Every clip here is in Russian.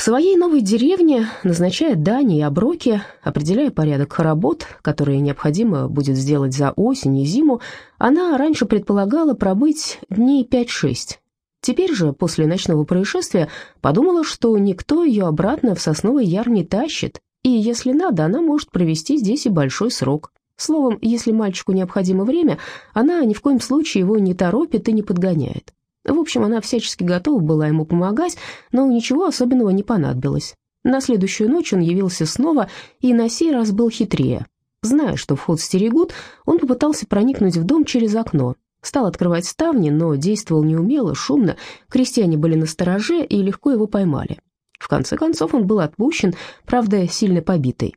В своей новой деревне, назначая дани и оброки, определяя порядок работ, которые необходимо будет сделать за осень и зиму, она раньше предполагала пробыть дней 5-6. Теперь же, после ночного происшествия, подумала, что никто ее обратно в сосновый яр не тащит, и, если надо, она может провести здесь и большой срок. Словом, если мальчику необходимо время, она ни в коем случае его не торопит и не подгоняет. В общем, она всячески готова была ему помогать, но ничего особенного не понадобилось. На следующую ночь он явился снова и на сей раз был хитрее. Зная, что вход стерегут, он попытался проникнуть в дом через окно. Стал открывать ставни, но действовал неумело, шумно, крестьяне были на стороже и легко его поймали. В конце концов он был отпущен, правда, сильно побитый.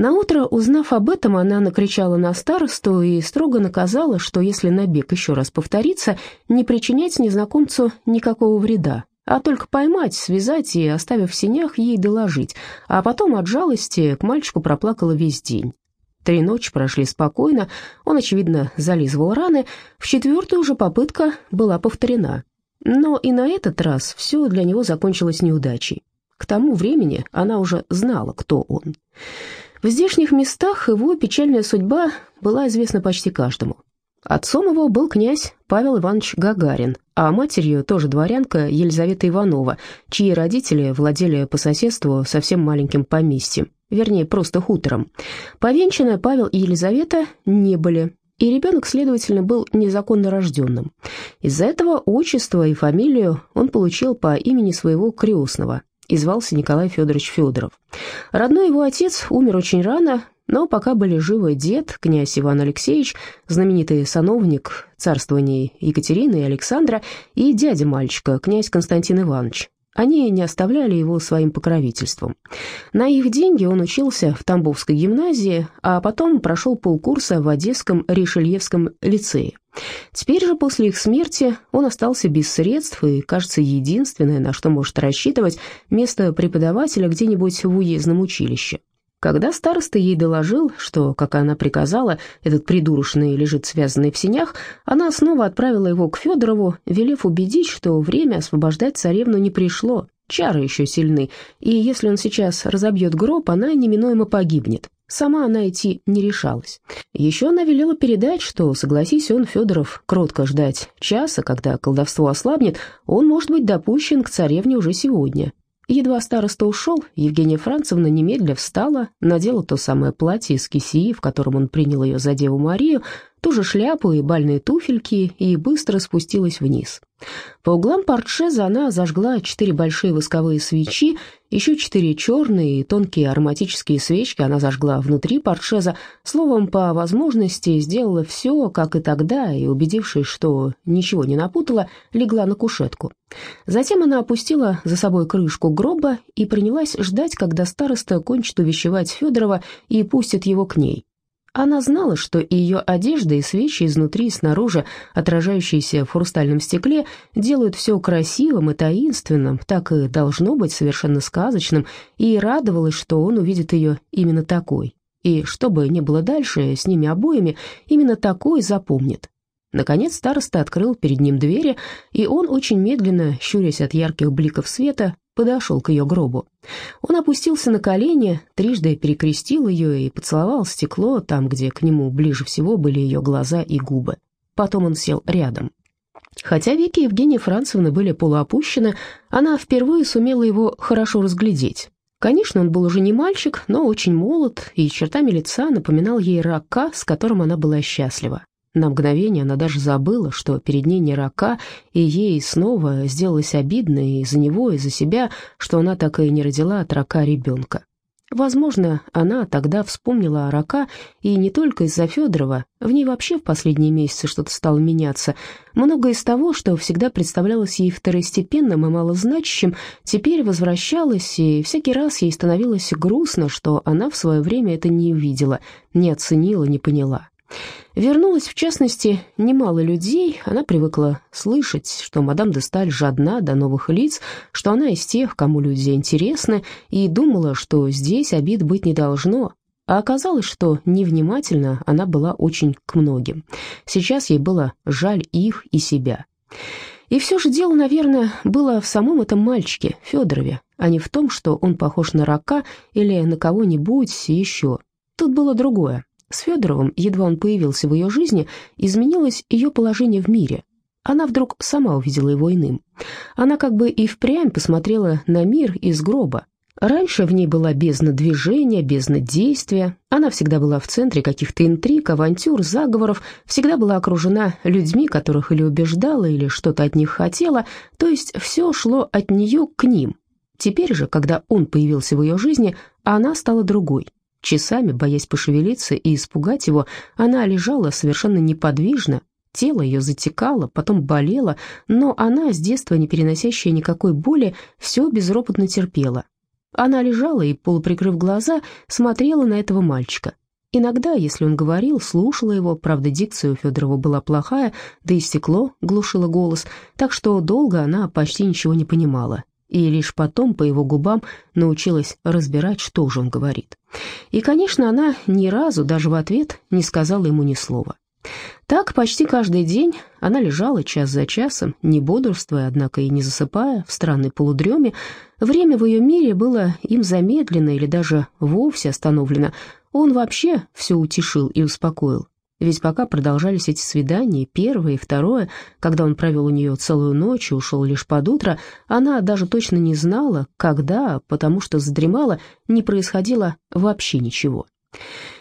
Наутро, узнав об этом, она накричала на старосту и строго наказала, что если набег еще раз повторится, не причинять незнакомцу никакого вреда, а только поймать, связать и, оставив в синях, ей доложить, а потом от жалости к мальчику проплакала весь день. Три ночи прошли спокойно, он, очевидно, зализывал раны, в четвертую уже попытка была повторена. Но и на этот раз все для него закончилось неудачей. К тому времени она уже знала, кто он. В здешних местах его печальная судьба была известна почти каждому. Отцом его был князь Павел Иванович Гагарин, а матерью тоже дворянка Елизавета Иванова, чьи родители владели по соседству совсем маленьким поместьем, вернее, просто хутором. Повенчаны Павел и Елизавета не были, и ребенок, следовательно, был незаконно рожденным. Из-за этого отчество и фамилию он получил по имени своего крестного, и звался Николай Федорович Федоров. Родной его отец умер очень рано, но пока были живы дед, князь Иван Алексеевич, знаменитый сановник царствований Екатерины и Александра, и дядя мальчика, князь Константин Иванович. Они не оставляли его своим покровительством. На их деньги он учился в Тамбовской гимназии, а потом прошел полкурса в Одесском Ришельевском лицее. Теперь же после их смерти он остался без средств и, кажется, единственное, на что может рассчитывать, место преподавателя где-нибудь в уездном училище. Когда староста ей доложил, что, как она приказала, этот придурочный лежит связанный в синях, она снова отправила его к Федорову, велев убедить, что время освобождать царевну не пришло, чары еще сильны, и если он сейчас разобьет гроб, она неминуемо погибнет. Сама она идти не решалась. Еще она велела передать, что, согласись он, Федоров, кротко ждать часа, когда колдовство ослабнет, он может быть допущен к царевне уже сегодня. Едва староста ушел, Евгения Францевна немедля встала, надела то самое платье из кисии, в котором он принял ее за Деву Марию, ту же шляпу и бальные туфельки, и быстро спустилась вниз. По углам портшеза она зажгла четыре большие восковые свечи, еще четыре черные и тонкие ароматические свечки она зажгла внутри портшеза. Словом, по возможности сделала все, как и тогда, и, убедившись, что ничего не напутала, легла на кушетку. Затем она опустила за собой крышку гроба и принялась ждать, когда староста кончит увещевать Федорова и пустит его к ней. Она знала, что ее одежда, и свечи изнутри и снаружи, отражающиеся в хрустальном стекле, делают все красивым и таинственным, так и должно быть совершенно сказочным, и радовалась, что он увидит ее именно такой. И что бы ни было дальше с ними обоими, именно такой запомнит. Наконец староста открыл перед ним двери, и он очень медленно, щурясь от ярких бликов света, подошел к ее гробу. Он опустился на колени, трижды перекрестил ее и поцеловал стекло там, где к нему ближе всего были ее глаза и губы. Потом он сел рядом. Хотя веки Евгении Францевны были полуопущены, она впервые сумела его хорошо разглядеть. Конечно, он был уже не мальчик, но очень молод, и чертами лица напоминал ей рака, с которым она была счастлива. На мгновение она даже забыла, что перед ней не рака, и ей снова сделалось обидно и за него, и за себя, что она так и не родила от рака ребенка. Возможно, она тогда вспомнила о рака, и не только из-за Федорова, в ней вообще в последние месяцы что-то стало меняться. Многое из того, что всегда представлялось ей второстепенным и малозначащим, теперь возвращалось, и всякий раз ей становилось грустно, что она в свое время это не увидела, не оценила, не поняла. Вернулось, в частности, немало людей. Она привыкла слышать, что мадам де Сталь жадна до новых лиц, что она из тех, кому люди интересны, и думала, что здесь обид быть не должно. А оказалось, что невнимательно она была очень к многим. Сейчас ей было жаль их и себя. И все же дело, наверное, было в самом этом мальчике, Федорове, а не в том, что он похож на рака или на кого-нибудь еще. Тут было другое. С Федоровым, едва он появился в ее жизни, изменилось ее положение в мире. Она вдруг сама увидела его иным. Она как бы и впрямь посмотрела на мир из гроба. Раньше в ней была бездна движения, бездна действия. Она всегда была в центре каких-то интриг, авантюр, заговоров, всегда была окружена людьми, которых или убеждала, или что-то от них хотела, то есть все шло от нее к ним. Теперь же, когда он появился в ее жизни, она стала другой. Часами, боясь пошевелиться и испугать его, она лежала совершенно неподвижно, тело ее затекало, потом болело, но она, с детства не переносящая никакой боли, все безропотно терпела. Она лежала и, полуприкрыв глаза, смотрела на этого мальчика. Иногда, если он говорил, слушала его, правда, дикция у Федорова была плохая, да и стекло глушило голос, так что долго она почти ничего не понимала и лишь потом по его губам научилась разбирать, что же он говорит. И, конечно, она ни разу даже в ответ не сказала ему ни слова. Так почти каждый день она лежала час за часом, не бодрствуя, однако и не засыпая, в странной полудреме. Время в ее мире было им замедлено или даже вовсе остановлено. Он вообще все утешил и успокоил. Ведь пока продолжались эти свидания, первое и второе, когда он провел у нее целую ночь и ушел лишь под утро, она даже точно не знала, когда, потому что задремала, не происходило вообще ничего.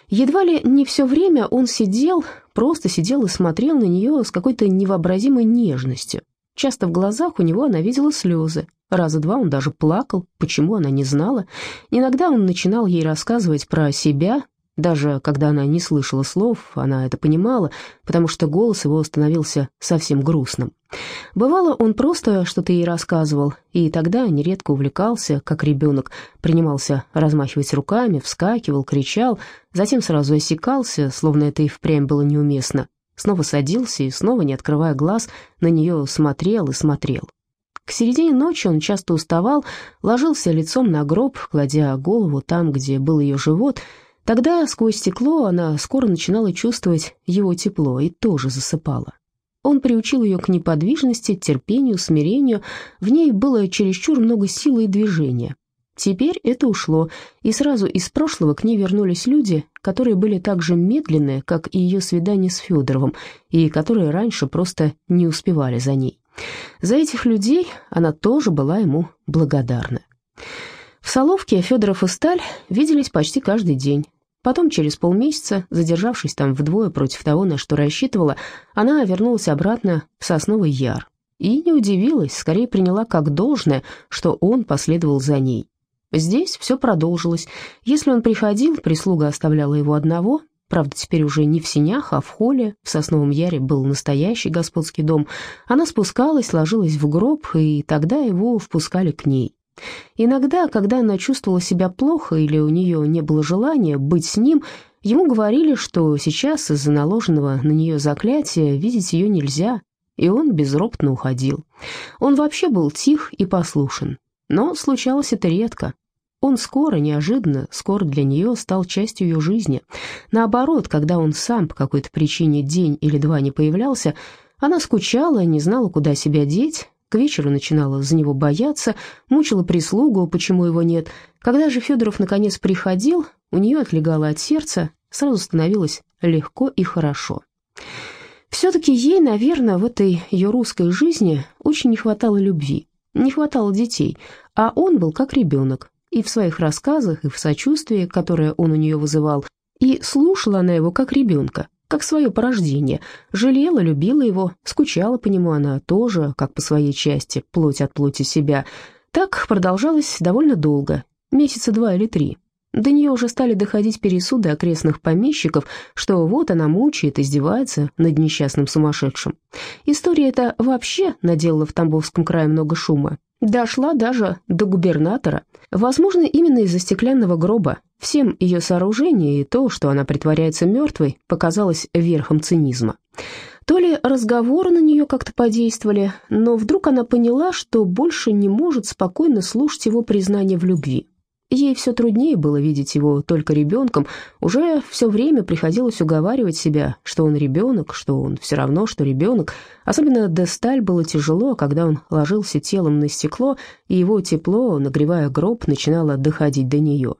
Едва ли не все время он сидел, просто сидел и смотрел на нее с какой-то невообразимой нежностью. Часто в глазах у него она видела слезы. Раза два он даже плакал, почему она не знала. Иногда он начинал ей рассказывать про себя, даже когда она не слышала слов, она это понимала, потому что голос его становился совсем грустным. Бывало, он просто что-то ей рассказывал, и тогда нередко увлекался, как ребенок, принимался размахивать руками, вскакивал, кричал, затем сразу осекался, словно это и впрямь было неуместно. Снова садился и, снова не открывая глаз, на нее смотрел и смотрел. К середине ночи он часто уставал, ложился лицом на гроб, кладя голову там, где был ее живот — Тогда сквозь стекло она скоро начинала чувствовать его тепло и тоже засыпала. Он приучил ее к неподвижности, терпению, смирению. В ней было чересчур много силы и движения. Теперь это ушло, и сразу из прошлого к ней вернулись люди, которые были так же медленные, как и ее свидание с Федоровым, и которые раньше просто не успевали за ней. За этих людей она тоже была ему благодарна. В Соловке Федоров и Сталь виделись почти каждый день. Потом, через полмесяца, задержавшись там вдвое против того, на что рассчитывала, она вернулась обратно в Сосновый Яр. И не удивилась, скорее приняла как должное, что он последовал за ней. Здесь все продолжилось. Если он приходил, прислуга оставляла его одного, правда, теперь уже не в синях, а в холле, в Сосновом Яре был настоящий господский дом. Она спускалась, ложилась в гроб, и тогда его впускали к ней. Иногда, когда она чувствовала себя плохо или у нее не было желания быть с ним, ему говорили, что сейчас из-за наложенного на нее заклятия видеть ее нельзя, и он безропотно уходил. Он вообще был тих и послушен, но случалось это редко. Он скоро, неожиданно, скоро для нее стал частью ее жизни. Наоборот, когда он сам по какой-то причине день или два не появлялся, она скучала, не знала, куда себя деть, к вечеру начинала за него бояться, мучила прислугу, почему его нет. Когда же Федоров наконец приходил, у нее отлегало от сердца, сразу становилось легко и хорошо. Все-таки ей, наверное, в этой ее русской жизни очень не хватало любви, не хватало детей, а он был как ребенок, и в своих рассказах, и в сочувствии, которое он у нее вызывал, и слушала она его как ребенка, как свое порождение. Жалела, любила его, скучала по нему она тоже, как по своей части, плоть от плоти себя. Так продолжалось довольно долго, месяца два или три. До нее уже стали доходить пересуды окрестных помещиков, что вот она мучает, издевается над несчастным сумасшедшим. История эта вообще наделала в Тамбовском крае много шума. Дошла даже до губернатора. Возможно, именно из-за стеклянного гроба, Всем ее сооружение и то, что она притворяется мертвой, показалось верхом цинизма. То ли разговоры на нее как-то подействовали, но вдруг она поняла, что больше не может спокойно слушать его признание в любви. Ей все труднее было видеть его только ребенком, уже все время приходилось уговаривать себя, что он ребенок, что он все равно, что ребенок. Особенно Десталь было тяжело, когда он ложился телом на стекло, и его тепло, нагревая гроб, начинало доходить до нее.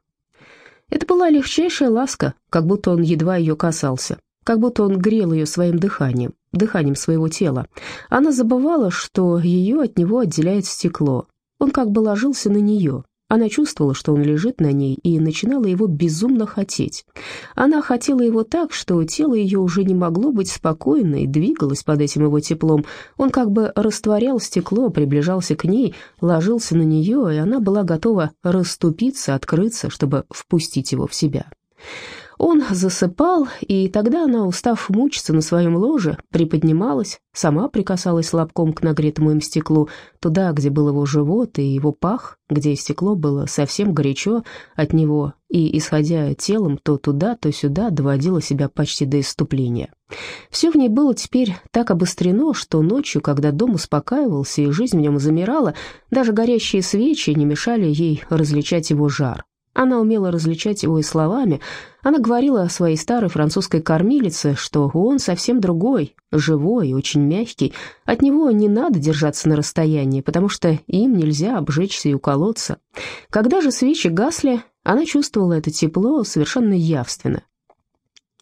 Это была легчайшая ласка, как будто он едва ее касался, как будто он грел ее своим дыханием, дыханием своего тела. Она забывала, что ее от него отделяет стекло. Он как бы ложился на нее, она чувствовала, что он лежит на ней, и начинала его безумно хотеть. Она хотела его так, что тело ее уже не могло быть спокойно и двигалось под этим его теплом. Он как бы растворял стекло, приближался к ней, ложился на нее, и она была готова расступиться, открыться, чтобы впустить его в себя. Он засыпал, и тогда она, устав мучиться на своем ложе, приподнималась, сама прикасалась лобком к нагретому им стеклу, туда, где был его живот и его пах, где стекло было совсем горячо от него, и, исходя телом то туда, то сюда, доводила себя почти до иступления. Все в ней было теперь так обострено, что ночью, когда дом успокаивался и жизнь в нем замирала, даже горящие свечи не мешали ей различать его жар. Она умела различать его и словами. Она говорила о своей старой французской кормилице, что он совсем другой, живой и очень мягкий. От него не надо держаться на расстоянии, потому что им нельзя обжечься и уколоться. Когда же свечи гасли, она чувствовала это тепло совершенно явственно.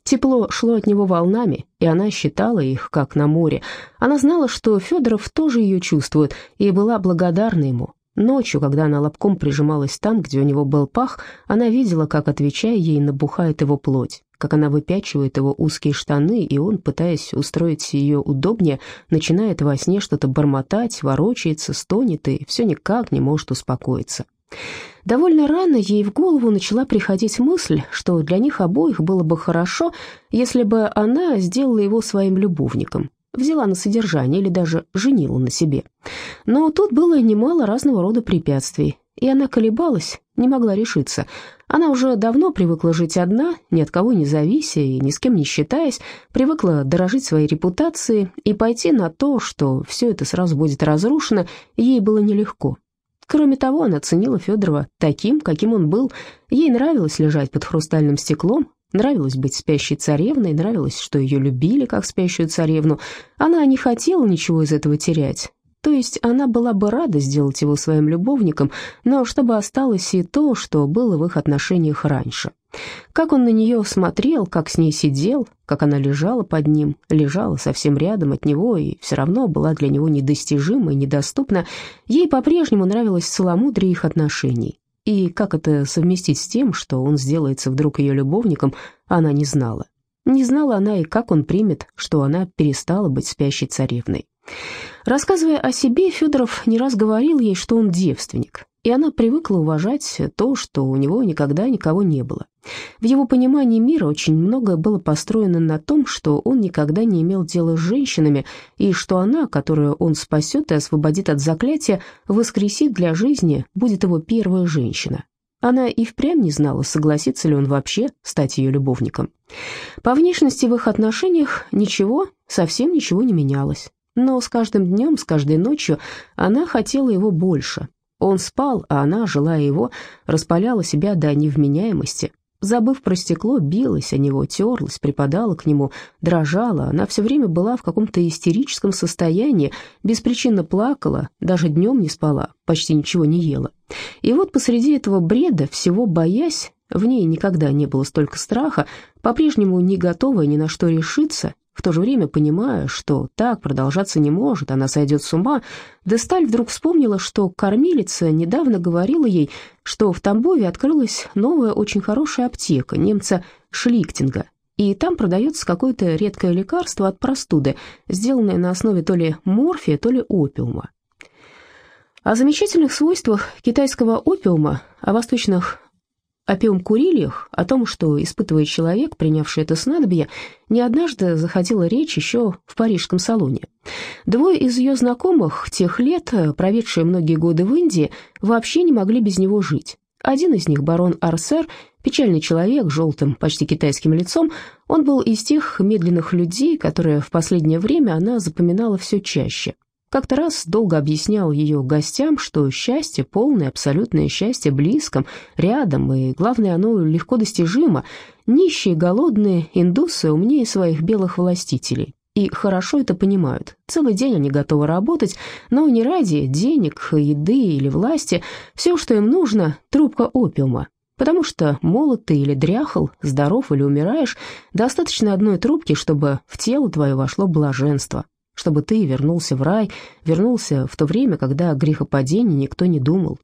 Тепло шло от него волнами, и она считала их, как на море. Она знала, что Федоров тоже ее чувствует, и была благодарна ему. Ночью, когда она лобком прижималась там, где у него был пах, она видела, как, отвечая ей, набухает его плоть, как она выпячивает его узкие штаны, и он, пытаясь устроить ее удобнее, начинает во сне что-то бормотать, ворочается, стонет и все никак не может успокоиться. Довольно рано ей в голову начала приходить мысль, что для них обоих было бы хорошо, если бы она сделала его своим любовником, взяла на содержание или даже женила на себе. Но тут было немало разного рода препятствий, и она колебалась, не могла решиться. Она уже давно привыкла жить одна, ни от кого не завися и ни с кем не считаясь, привыкла дорожить своей репутацией, и пойти на то, что все это сразу будет разрушено, ей было нелегко. Кроме того, она ценила Федорова таким, каким он был. Ей нравилось лежать под хрустальным стеклом, Нравилось быть спящей царевной, нравилось, что ее любили как спящую царевну. Она не хотела ничего из этого терять. То есть она была бы рада сделать его своим любовником, но чтобы осталось и то, что было в их отношениях раньше. Как он на нее смотрел, как с ней сидел, как она лежала под ним, лежала совсем рядом от него и все равно была для него недостижима и недоступна, ей по-прежнему нравилось целомудрие их отношений. И как это совместить с тем, что он сделается вдруг ее любовником, она не знала. Не знала она и как он примет, что она перестала быть спящей царевной. Рассказывая о себе, Федоров не раз говорил ей, что он девственник, и она привыкла уважать то, что у него никогда никого не было. В его понимании мира очень многое было построено на том, что он никогда не имел дела с женщинами, и что она, которую он спасет и освободит от заклятия, воскресит для жизни, будет его первая женщина. Она и впрямь не знала, согласится ли он вообще стать ее любовником. По внешности в их отношениях ничего, совсем ничего не менялось. Но с каждым днем, с каждой ночью она хотела его больше. Он спал, а она, желая его, распаляла себя до невменяемости. Забыв про стекло, билась о него, терлась, припадала к нему, дрожала. Она все время была в каком-то истерическом состоянии, беспричинно плакала, даже днем не спала, почти ничего не ела. И вот посреди этого бреда, всего боясь, в ней никогда не было столько страха, по-прежнему не готовая ни на что решиться, в то же время, понимая, что так продолжаться не может, она сойдет с ума, Десталь вдруг вспомнила, что кормилица недавно говорила ей, что в Тамбове открылась новая очень хорошая аптека немца Шликтинга, и там продается какое-то редкое лекарство от простуды, сделанное на основе то ли морфия, то ли опиума. О замечательных свойствах китайского опиума, о восточных о пиум-курильях, о том, что испытывает человек, принявший это снадобье, не однажды заходила речь еще в парижском салоне. Двое из ее знакомых тех лет, проведшие многие годы в Индии, вообще не могли без него жить. Один из них, барон Арсер, печальный человек желтым, почти китайским лицом, он был из тех медленных людей, которые в последнее время она запоминала все чаще. Как-то раз долго объяснял ее гостям, что счастье, полное, абсолютное счастье близком, рядом, и, главное, оно легко достижимо. Нищие, голодные индусы умнее своих белых властителей и хорошо это понимают. Целый день они готовы работать, но не ради денег, еды или власти. Все, что им нужно – трубка опиума. Потому что молод ты или дряхал, здоров или умираешь, достаточно одной трубки, чтобы в тело твое вошло блаженство, чтобы ты вернулся в рай, вернулся в то время, когда о грехопадении никто не думал.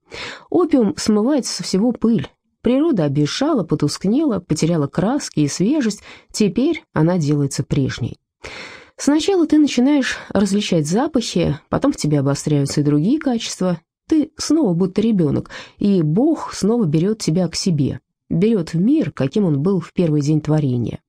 Опиум смывает со всего пыль. Природа обещала, потускнела, потеряла краски и свежесть, теперь она делается прежней. Сначала ты начинаешь различать запахи, потом в тебе обостряются и другие качества. Ты снова будто ребенок, и Бог снова берет тебя к себе, берет в мир, каким он был в первый день творения.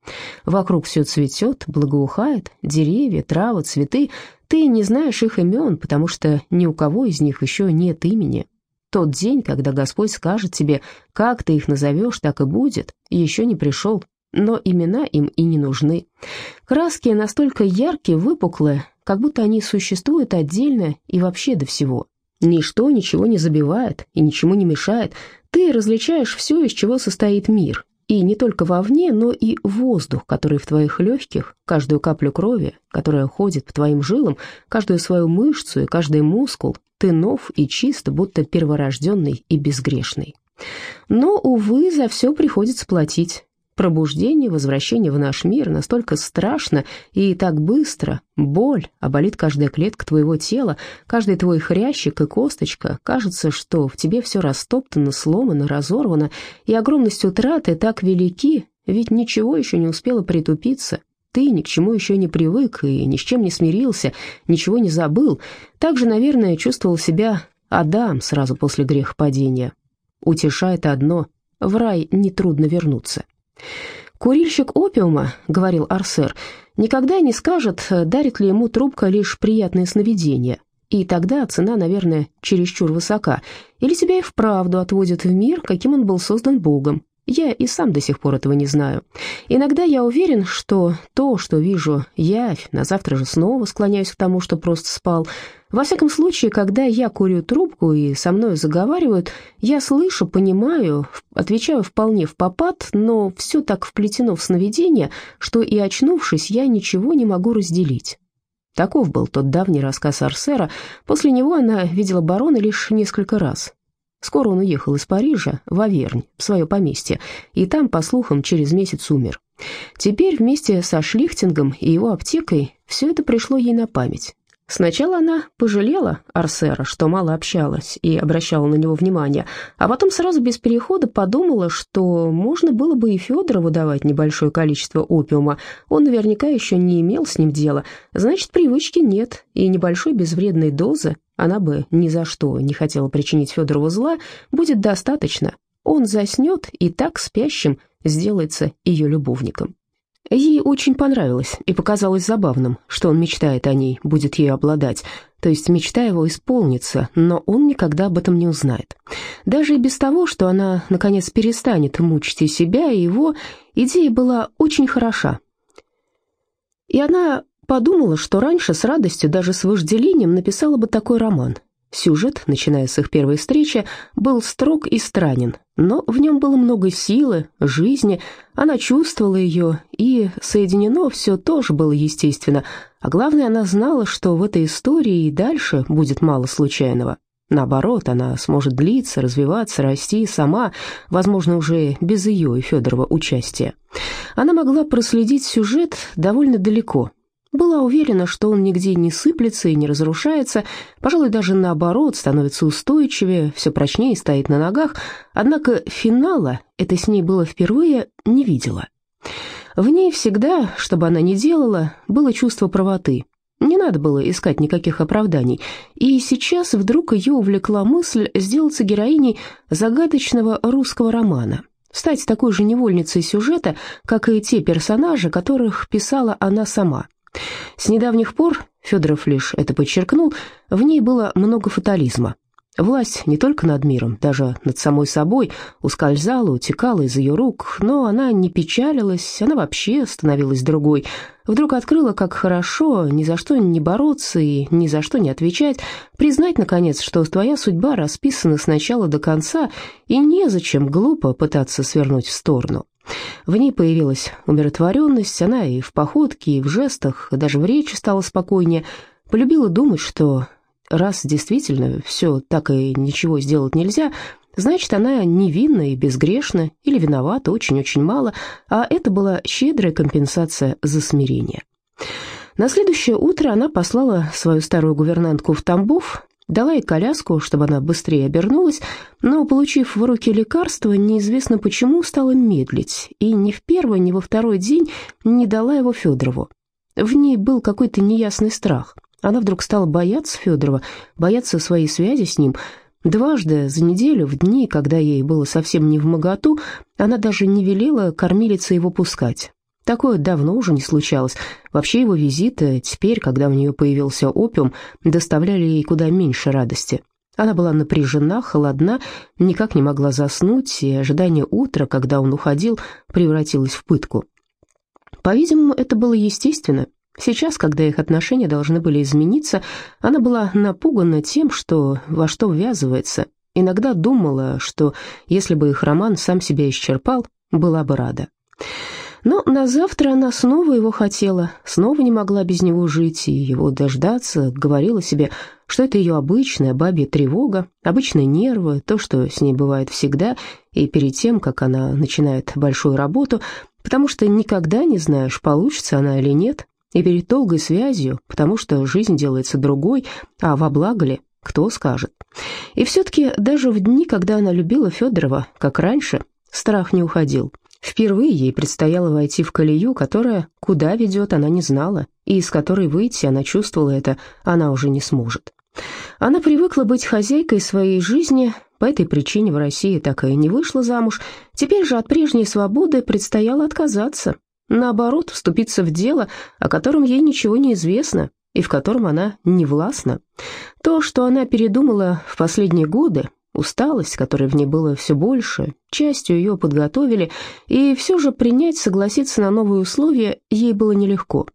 Вокруг все цветет, благоухает, деревья, травы, цветы. Ты не знаешь их имен, потому что ни у кого из них еще нет имени. Тот день, когда Господь скажет тебе, как ты их назовешь, так и будет, еще не пришел но имена им и не нужны. Краски настолько яркие, выпуклые, как будто они существуют отдельно и вообще до всего. Ничто ничего не забивает и ничему не мешает. Ты различаешь все, из чего состоит мир. И не только вовне, но и воздух, который в твоих легких, каждую каплю крови, которая ходит по твоим жилам, каждую свою мышцу и каждый мускул, ты нов и чист, будто перворожденный и безгрешный. Но, увы, за все приходится платить. Пробуждение, возвращение в наш мир настолько страшно и так быстро. Боль, оболит каждая клетка твоего тела, каждый твой хрящик и косточка. Кажется, что в тебе все растоптано, сломано, разорвано, и огромность утраты так велики, ведь ничего еще не успело притупиться. Ты ни к чему еще не привык и ни с чем не смирился, ничего не забыл. Так же, наверное, чувствовал себя Адам сразу после грехопадения. Утешает одно — в рай нетрудно вернуться. «Курильщик опиума, — говорил Арсер, — никогда не скажет, дарит ли ему трубка лишь приятные сновидения, и тогда цена, наверное, чересчур высока, или тебя и вправду отводят в мир, каким он был создан Богом, я и сам до сих пор этого не знаю. Иногда я уверен, что то, что вижу явь, на завтра же снова склоняюсь к тому, что просто спал. Во всяком случае, когда я курю трубку и со мной заговаривают, я слышу, понимаю, отвечаю вполне в попад, но все так вплетено в сновидение, что и очнувшись, я ничего не могу разделить. Таков был тот давний рассказ Арсера. После него она видела барона лишь несколько раз. Скоро он уехал из Парижа в Авернь, в свое поместье, и там, по слухам, через месяц умер. Теперь вместе со Шлихтингом и его аптекой все это пришло ей на память. Сначала она пожалела Арсера, что мало общалась и обращала на него внимание, а потом сразу без перехода подумала, что можно было бы и Федорову давать небольшое количество опиума. Он наверняка еще не имел с ним дела, значит, привычки нет, и небольшой безвредной дозы, она бы ни за что не хотела причинить Федорову зла, будет достаточно. Он заснет и так спящим сделается ее любовником. Ей очень понравилось и показалось забавным, что он мечтает о ней, будет ею обладать, то есть мечта его исполнится, но он никогда об этом не узнает. Даже и без того, что она, наконец, перестанет мучить и себя, и его, идея была очень хороша. И она подумала, что раньше с радостью, даже с вожделением, написала бы такой роман, Сюжет, начиная с их первой встречи, был строг и странен, но в нем было много силы, жизни, она чувствовала ее, и соединено все тоже было естественно, а главное, она знала, что в этой истории и дальше будет мало случайного. Наоборот, она сможет длиться, развиваться, расти сама, возможно, уже без ее и Федорова участия. Она могла проследить сюжет довольно далеко – была уверена, что он нигде не сыплется и не разрушается, пожалуй, даже наоборот, становится устойчивее, все прочнее стоит на ногах, однако финала, это с ней было впервые, не видела. В ней всегда, что бы она ни делала, было чувство правоты. Не надо было искать никаких оправданий, и сейчас вдруг ее увлекла мысль сделаться героиней загадочного русского романа – стать такой же невольницей сюжета, как и те персонажи, которых писала она сама. С недавних пор, Федоров лишь это подчеркнул, в ней было много фатализма. Власть не только над миром, даже над самой собой ускользала, утекала из ее рук, но она не печалилась, она вообще становилась другой. Вдруг открыла, как хорошо ни за что не бороться и ни за что не отвечать, признать, наконец, что твоя судьба расписана с начала до конца, и незачем глупо пытаться свернуть в сторону. В ней появилась умиротворенность, она и в походке, и в жестах, даже в речи стала спокойнее, полюбила думать, что раз действительно все так и ничего сделать нельзя, значит, она невинна и безгрешна или виновата очень-очень мало, а это была щедрая компенсация за смирение. На следующее утро она послала свою старую гувернантку в Тамбов, дала ей коляску, чтобы она быстрее обернулась, но, получив в руки лекарство, неизвестно почему стала медлить, и ни в первый, ни во второй день не дала его Федорову. В ней был какой-то неясный страх. Она вдруг стала бояться Федорова, бояться своей связи с ним. Дважды за неделю, в дни, когда ей было совсем не в моготу, она даже не велела кормилице его пускать. Такое давно уже не случалось. Вообще его визиты, теперь, когда у нее появился опиум, доставляли ей куда меньше радости. Она была напряжена, холодна, никак не могла заснуть, и ожидание утра, когда он уходил, превратилось в пытку. По-видимому, это было естественно. Сейчас, когда их отношения должны были измениться, она была напугана тем, что во что ввязывается. Иногда думала, что если бы их роман сам себя исчерпал, была бы рада. Но на завтра она снова его хотела, снова не могла без него жить и его дождаться, говорила себе, что это ее обычная бабья тревога, обычные нервы, то, что с ней бывает всегда, и перед тем, как она начинает большую работу, потому что никогда не знаешь, получится она или нет, и перед долгой связью, потому что жизнь делается другой, а во благо ли, кто скажет. И все-таки даже в дни, когда она любила Федорова, как раньше, страх не уходил. Впервые ей предстояло войти в колею, которая куда ведет, она не знала, и из которой выйти, она чувствовала это, она уже не сможет. Она привыкла быть хозяйкой своей жизни, по этой причине в России так и не вышла замуж, теперь же от прежней свободы предстояло отказаться, Наоборот, вступиться в дело, о котором ей ничего не известно и в котором она не властна. То, что она передумала в последние годы, усталость, которой в ней было все больше, частью ее подготовили, и все же принять, согласиться на новые условия ей было нелегко.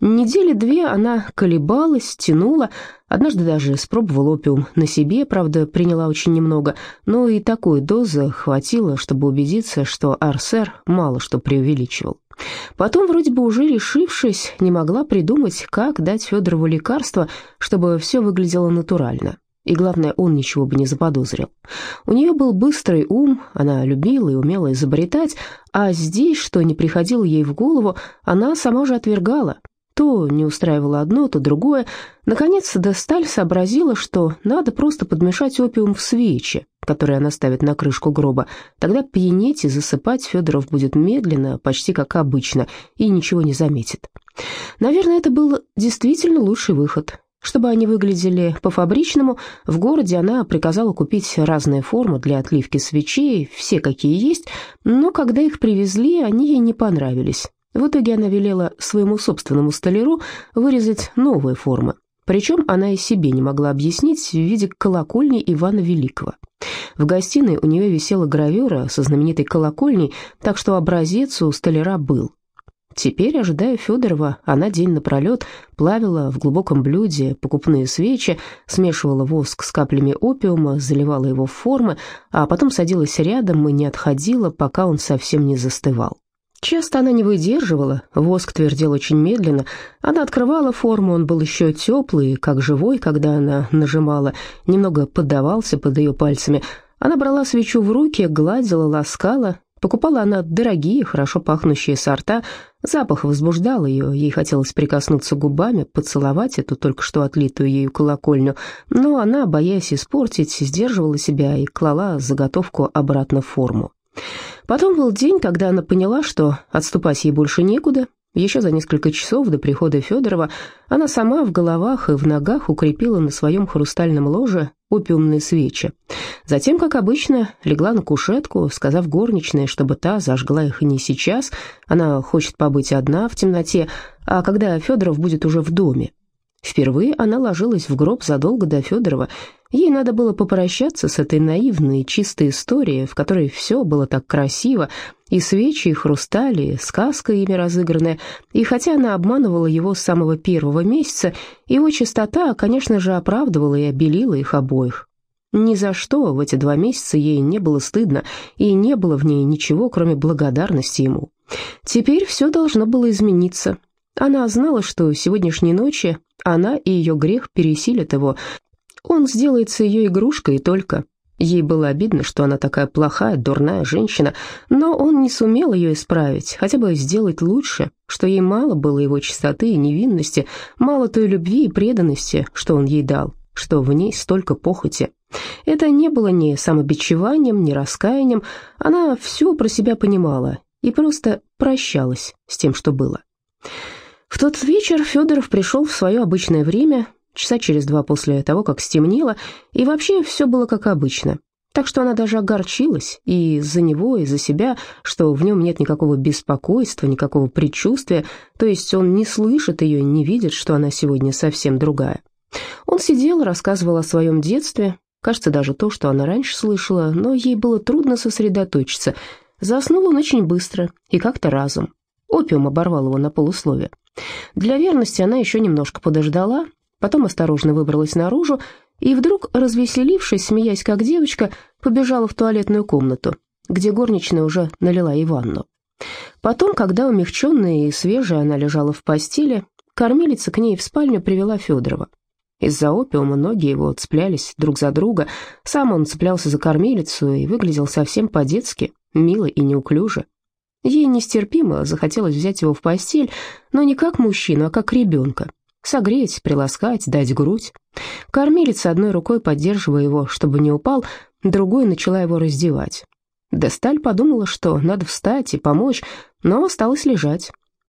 Недели две она колебалась, тянула, однажды даже испробовала опиум на себе, правда, приняла очень немного, но и такой дозы хватило, чтобы убедиться, что Арсер мало что преувеличивал. Потом, вроде бы уже решившись, не могла придумать, как дать Федорову лекарство, чтобы все выглядело натурально. И главное, он ничего бы не заподозрил. У нее был быстрый ум, она любила и умела изобретать, а здесь, что не приходило ей в голову, она сама же отвергала. То не устраивало одно, то другое. Наконец, Десталь сообразила, что надо просто подмешать опиум в свечи, которые она ставит на крышку гроба. Тогда пьянеть и засыпать Федоров будет медленно, почти как обычно, и ничего не заметит. Наверное, это был действительно лучший выход. Чтобы они выглядели по-фабричному, в городе она приказала купить разные формы для отливки свечей, все какие есть, но когда их привезли, они ей не понравились. В итоге она велела своему собственному столяру вырезать новые формы. Причем она и себе не могла объяснить в виде колокольни Ивана Великого. В гостиной у нее висела гравюра со знаменитой колокольней, так что образец у столяра был. Теперь, ожидая Федорова, она день напролет плавила в глубоком блюде покупные свечи, смешивала воск с каплями опиума, заливала его в формы, а потом садилась рядом и не отходила, пока он совсем не застывал. Часто она не выдерживала, воск твердел очень медленно. Она открывала форму, он был еще теплый, как живой, когда она нажимала, немного поддавался под ее пальцами. Она брала свечу в руки, гладила, ласкала. Покупала она дорогие, хорошо пахнущие сорта. Запах возбуждал ее, ей хотелось прикоснуться губами, поцеловать эту только что отлитую ею колокольню. Но она, боясь испортить, сдерживала себя и клала заготовку обратно в форму. Потом был день, когда она поняла, что отступать ей больше некуда. Еще за несколько часов до прихода Федорова она сама в головах и в ногах укрепила на своем хрустальном ложе опиумные свечи. Затем, как обычно, легла на кушетку, сказав горничной, чтобы та зажгла их не сейчас, она хочет побыть одна в темноте, а когда Федоров будет уже в доме. Впервые она ложилась в гроб задолго до Федорова. Ей надо было попрощаться с этой наивной, чистой историей, в которой все было так красиво, и свечи, и хрустали, и сказка ими разыгранная. И хотя она обманывала его с самого первого месяца, его чистота, конечно же, оправдывала и обелила их обоих. Ни за что в эти два месяца ей не было стыдно, и не было в ней ничего, кроме благодарности ему. Теперь все должно было измениться. Она знала, что сегодняшней ночи она и ее грех пересилят его. Он сделается ее игрушкой и только. Ей было обидно, что она такая плохая, дурная женщина, но он не сумел ее исправить, хотя бы сделать лучше, что ей мало было его чистоты и невинности, мало той любви и преданности, что он ей дал, что в ней столько похоти. Это не было ни самобичеванием, ни раскаянием, она все про себя понимала и просто прощалась с тем, что было. В тот вечер Федоров пришел в свое обычное время, часа через два после того, как стемнело, и вообще все было как обычно. Так что она даже огорчилась и за него, и за себя, что в нем нет никакого беспокойства, никакого предчувствия, то есть он не слышит ее, не видит, что она сегодня совсем другая. Он сидел, рассказывал о своем детстве, кажется, даже то, что она раньше слышала, но ей было трудно сосредоточиться. Заснул он очень быстро и как-то разом. Опиум оборвал его на полусловие. Для верности она еще немножко подождала, потом осторожно выбралась наружу и вдруг, развеселившись, смеясь как девочка, побежала в туалетную комнату, где горничная уже налила ей ванну. Потом, когда умягченная и свежая она лежала в постели, кормилица к ней в спальню привела Федорова. Из-за опиума ноги его цеплялись друг за друга, сам он цеплялся за кормилицу и выглядел совсем по-детски, мило и неуклюже. Ей нестерпимо захотелось взять его в постель, но не как мужчину, а как ребенка. Согреть, приласкать, дать грудь. Кормилица одной рукой, поддерживая его, чтобы не упал, другой начала его раздевать. Десталь подумала, что надо встать и помочь, но осталась лежать.